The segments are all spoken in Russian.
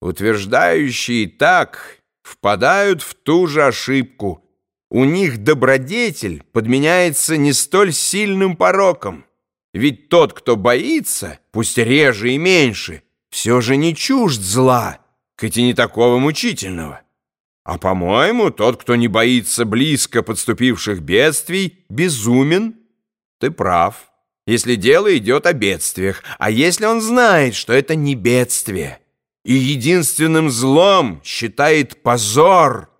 Утверждающие так впадают в ту же ошибку. У них добродетель подменяется не столь сильным пороком. Ведь тот, кто боится, пусть реже и меньше, все же не чужд зла, хоть и не такого мучительного. А, по-моему, тот, кто не боится близко подступивших бедствий, безумен. Ты прав, если дело идет о бедствиях, а если он знает, что это не бедствие, и единственным злом считает позор,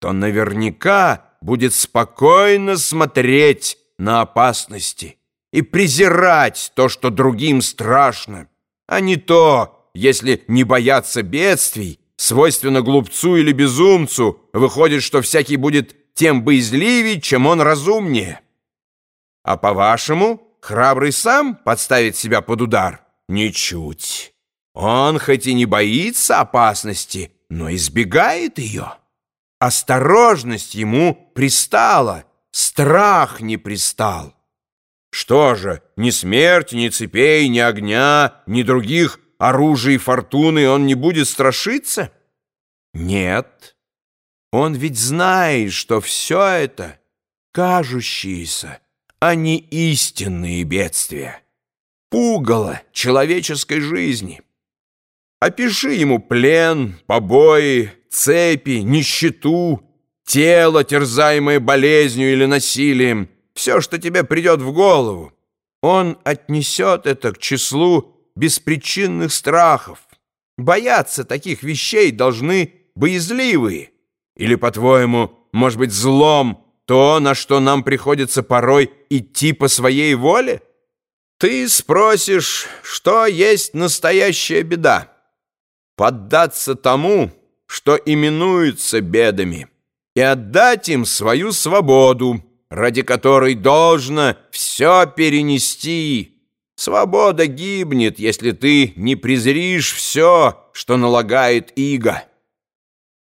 то наверняка будет спокойно смотреть на опасности и презирать то, что другим страшно, а не то, если не бояться бедствий, свойственно глупцу или безумцу, выходит, что всякий будет тем боязливее, чем он разумнее. А по-вашему, храбрый сам подставит себя под удар? Ничуть. Он хоть и не боится опасности, но избегает ее. Осторожность ему пристала, страх не пристал. Что же, ни смерти, ни цепей, ни огня, ни других оружий фортуны он не будет страшиться? Нет. Он ведь знает, что все это кажущиеся, а не истинные бедствия. Пугало человеческой жизни. Опиши ему плен, побои, цепи, нищету, тело, терзаемое болезнью или насилием, все, что тебе придет в голову. Он отнесет это к числу беспричинных страхов. Бояться таких вещей должны боязливые. Или, по-твоему, может быть, злом то, на что нам приходится порой идти по своей воле? Ты спросишь, что есть настоящая беда? Поддаться тому, что именуется бедами, и отдать им свою свободу, ради которой должно все перенести, Свобода гибнет, если ты не презришь все, что налагает иго.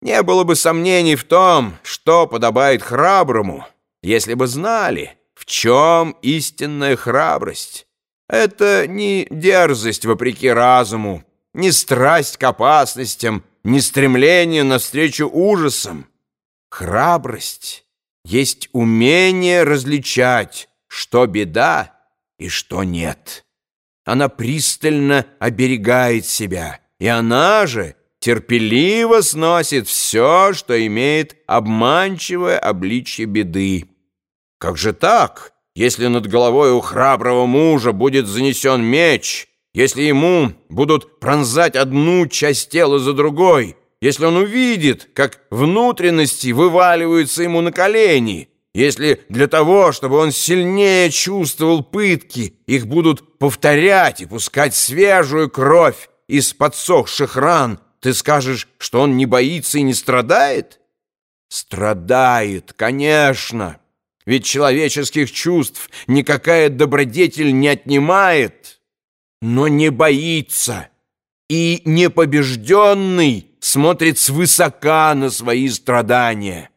Не было бы сомнений в том, что подобает храброму, если бы знали, в чем истинная храбрость. Это не дерзость вопреки разуму, не страсть к опасностям, не стремление навстречу ужасам. Храбрость есть умение различать, что беда, и что нет. Она пристально оберегает себя, и она же терпеливо сносит все, что имеет обманчивое обличье беды. Как же так, если над головой у храброго мужа будет занесен меч, если ему будут пронзать одну часть тела за другой, если он увидит, как внутренности вываливаются ему на колени, если для того, чтобы он сильнее чувствовал пытки, их будут повторять и пускать свежую кровь из подсохших ран, ты скажешь, что он не боится и не страдает? Страдает, конечно, ведь человеческих чувств никакая добродетель не отнимает, но не боится, и непобежденный смотрит свысока на свои страдания.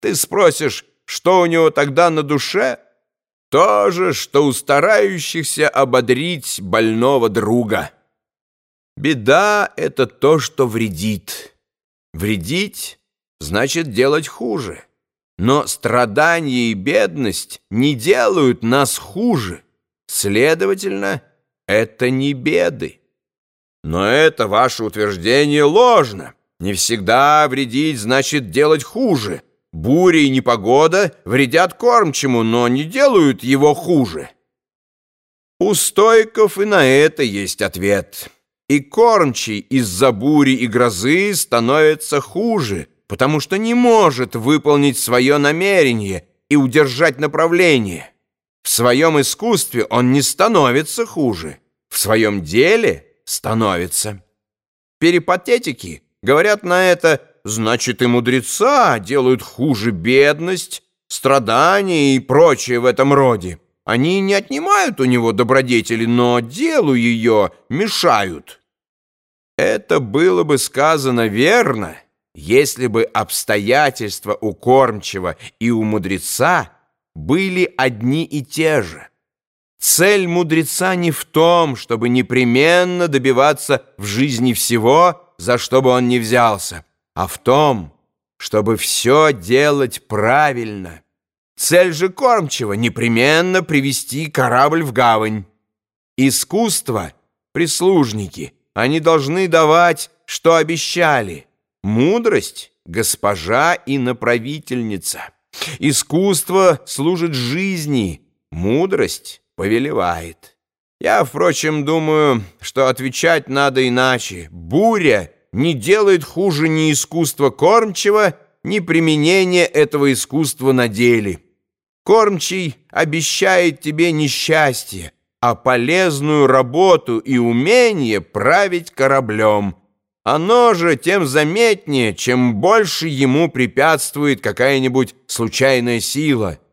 Ты спросишь, что у него тогда на душе? То же, что у старающихся ободрить больного друга. Беда — это то, что вредит. Вредить — значит делать хуже. Но страдания и бедность не делают нас хуже. Следовательно, это не беды. Но это ваше утверждение ложно. Не всегда вредить значит делать хуже. Буря и непогода вредят кормчему, но не делают его хуже. У стойков и на это есть ответ. И кормчий из-за бури и грозы становится хуже, потому что не может выполнить свое намерение и удержать направление. В своем искусстве он не становится хуже, в своем деле становится. Перипатетики говорят на это Значит, и мудреца делают хуже бедность, страдания и прочее в этом роде. Они не отнимают у него добродетели, но делу ее мешают. Это было бы сказано верно, если бы обстоятельства у кормчего и у мудреца были одни и те же. Цель мудреца не в том, чтобы непременно добиваться в жизни всего, за что бы он ни взялся, а в том, чтобы все делать правильно. Цель же кормчего — непременно привести корабль в гавань. Искусство — прислужники, они должны давать, что обещали. Мудрость — госпожа и направительница. Искусство служит жизни, мудрость повелевает. Я, впрочем, думаю, что отвечать надо иначе. Буря не делает хуже ни искусства кормчего, ни применения этого искусства на деле. Кормчий обещает тебе несчастье, а полезную работу и умение править кораблем. Оно же тем заметнее, чем больше ему препятствует какая-нибудь случайная сила —